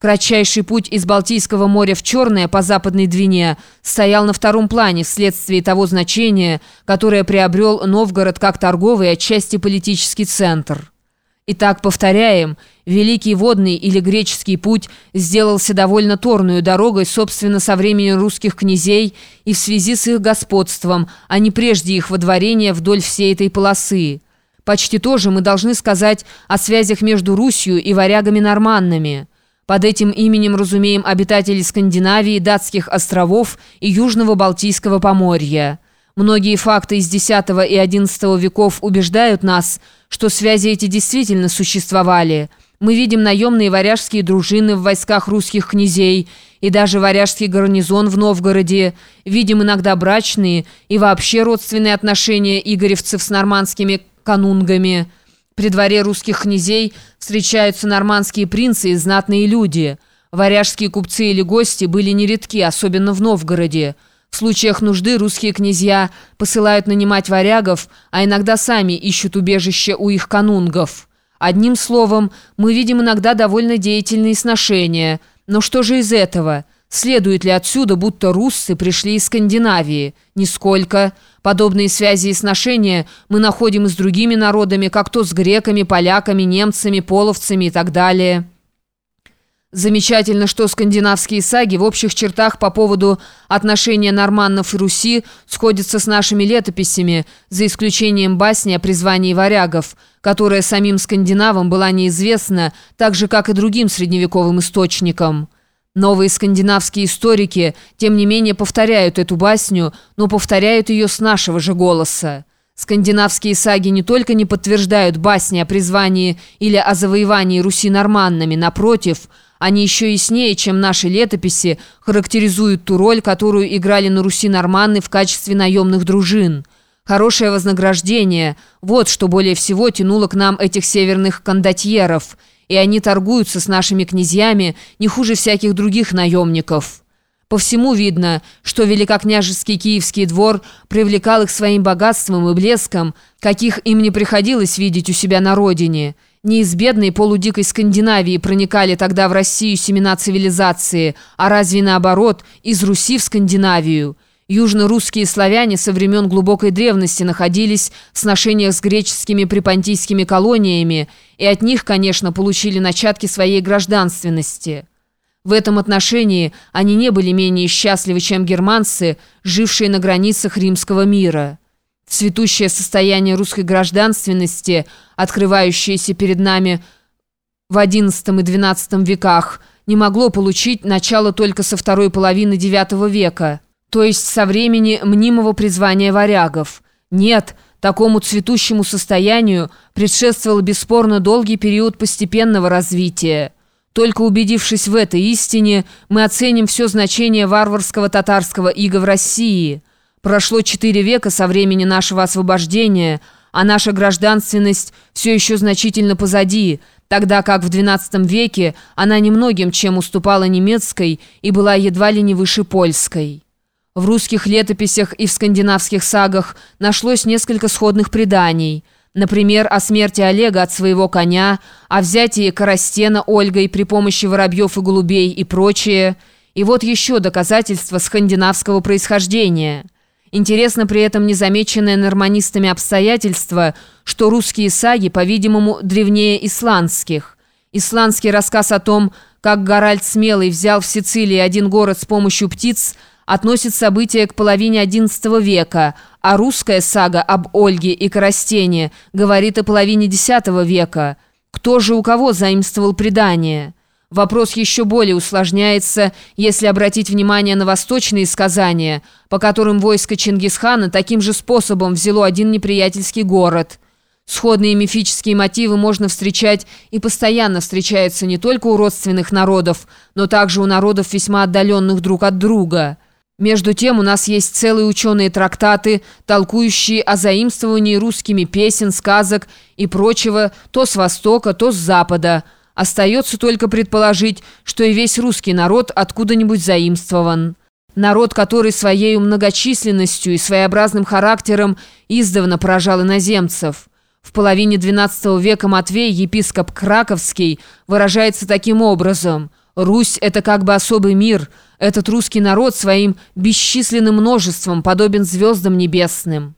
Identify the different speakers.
Speaker 1: Кратчайший путь из Балтийского моря в Черное по западной Двине стоял на втором плане вследствие того значения, которое приобрел Новгород как торговый и отчасти политический центр. Итак, повторяем, Великий водный или греческий путь сделался довольно торную дорогой, собственно, со времени русских князей и в связи с их господством, а не прежде их водворения вдоль всей этой полосы. Почти то же мы должны сказать о связях между Русью и варягами-норманнами. Под этим именем разумеем обитателей Скандинавии, датских островов и Южного Балтийского поморья. Многие факты из X и XI веков убеждают нас, что связи эти действительно существовали. Мы видим наемные варяжские дружины в войсках русских князей и даже варяжский гарнизон в Новгороде. Видим иногда брачные и вообще родственные отношения игоревцев с нормандскими канунгами. При дворе русских князей встречаются нормандские принцы и знатные люди. Варяжские купцы или гости были нередки, особенно в Новгороде. В случаях нужды русские князья посылают нанимать варягов, а иногда сами ищут убежище у их канунгов. Одним словом, мы видим иногда довольно деятельные сношения. Но что же из этого? Следует ли отсюда, будто руссы пришли из Скандинавии? Нисколько. Подобные связи и сношения мы находим и с другими народами, как то с греками, поляками, немцами, половцами и так далее. Замечательно, что скандинавские саги в общих чертах по поводу отношения норманнов и Руси сходятся с нашими летописями, за исключением басни о призвании варягов, которая самим скандинавам была неизвестна, так же, как и другим средневековым источникам. Новые скандинавские историки, тем не менее, повторяют эту басню, но повторяют ее с нашего же голоса. Скандинавские саги не только не подтверждают басни о призвании или о завоевании Руси норманнами, напротив, они еще яснее, чем наши летописи, характеризуют ту роль, которую играли на Руси норманны в качестве наемных дружин. Хорошее вознаграждение – вот что более всего тянуло к нам этих северных кондотьеров – и они торгуются с нашими князьями не хуже всяких других наемников. По всему видно, что великокняжеский киевский двор привлекал их своим богатством и блеском, каких им не приходилось видеть у себя на родине. Не из бедной полудикой Скандинавии проникали тогда в Россию семена цивилизации, а разве наоборот, из Руси в Скандинавию – Южно-русские славяне со времен глубокой древности находились в сношениях с греческими припонтийскими колониями и от них, конечно, получили начатки своей гражданственности. В этом отношении они не были менее счастливы, чем германцы, жившие на границах римского мира. Цветущее состояние русской гражданственности, открывающееся перед нами в XI и XII веках, не могло получить начало только со второй половины IX века – то есть со времени мнимого призвания варягов. Нет, такому цветущему состоянию предшествовал бесспорно долгий период постепенного развития. Только убедившись в этой истине, мы оценим все значение варварского татарского ига в России. Прошло четыре века со времени нашего освобождения, а наша гражданственность все еще значительно позади, тогда как в XII веке она немногим чем уступала немецкой и была едва ли не выше польской. В русских летописях и в скандинавских сагах нашлось несколько сходных преданий. Например, о смерти Олега от своего коня, о взятии Коростена Ольгой при помощи воробьев и голубей и прочее. И вот еще доказательства скандинавского происхождения. Интересно при этом незамеченное норманистами обстоятельство, что русские саги, по-видимому, древнее исландских. Исландский рассказ о том, как Гаральд Смелый взял в Сицилии один город с помощью птиц – относит события к половине XI века, а русская сага об Ольге и Коростене говорит о половине X века. Кто же у кого заимствовал предание? Вопрос еще более усложняется, если обратить внимание на восточные сказания, по которым войско Чингисхана таким же способом взяло один неприятельский город. Сходные мифические мотивы можно встречать и постоянно встречаются не только у родственных народов, но также у народов весьма отдаленных друг от друга – между тем у нас есть целые ученые трактаты, толкующие о заимствовании русскими песен, сказок и прочего то с востока, то с запада. Остается только предположить, что и весь русский народ откуда-нибудь заимствован. Народ, который своей многочисленностью и своеобразным характером издавна поражал иноземцев. В половине XII века Матвей, епископ Краковский, выражается таким образом – Русь — это как бы особый мир. Этот русский народ своим бесчисленным множеством подобен звездам небесным».